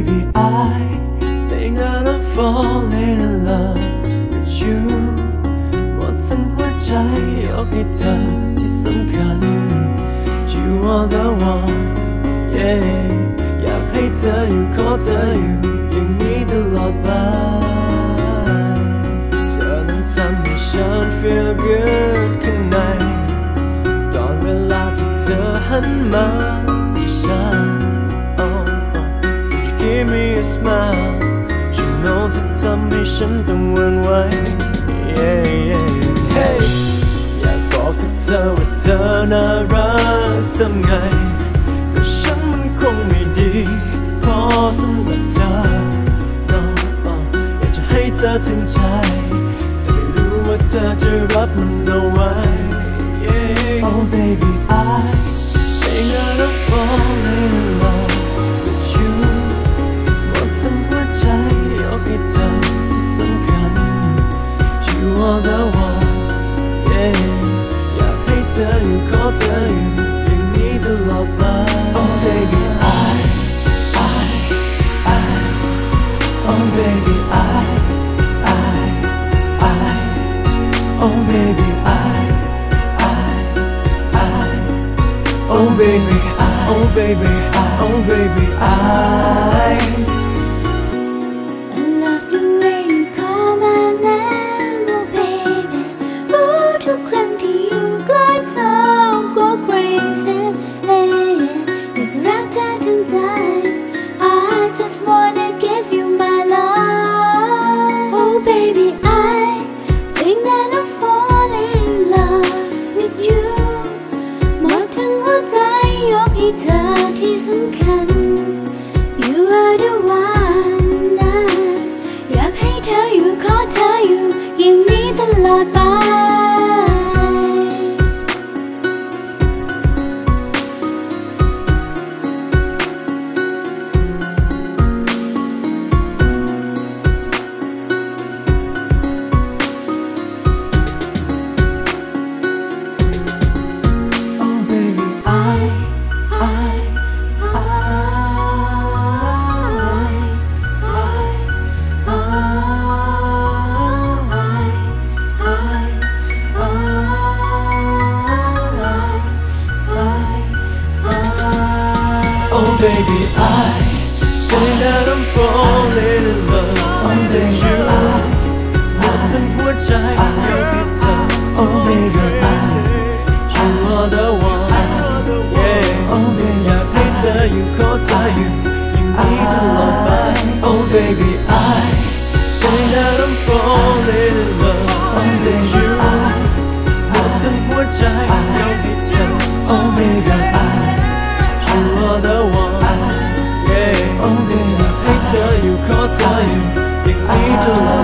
Baby, I think that I'm falling in love with you หมดทั้งหัวใจยกให้เธอที่สำคัญ You are the one yeah อยากให้เธออยู่ขอเธออยู่อย่างนี้ตลอดไป เธอนั้นทำให้ฉัน feel good ข้างใน ตอนเวลาที่เธอหันมา me a smile ฉัน know เธอทำให้ฉันต้องวันไหว yeah, yeah, hey อยากบอกกับเธอว่าเธอน่ารักทำไง แต่ฉันมันคงไม่ดีพอสำหรับเธอ no, oh. อยากจะให้เธอถึงใจ แต่ไม่รู้ว่าเธอจะรับมันเอาไว้ yeah. Oh baby baby I I I. Oh baby I. Oh baby I. Oh baby I. I love the way you call my name, baby I think that I'm falling in love with you หมดทั้งหัวใจยกให้เธอ Oh baby I You are the one yeah อยากให้เธออยู่ขอเธออยู่ Holding, I tell you, call time. You need the light.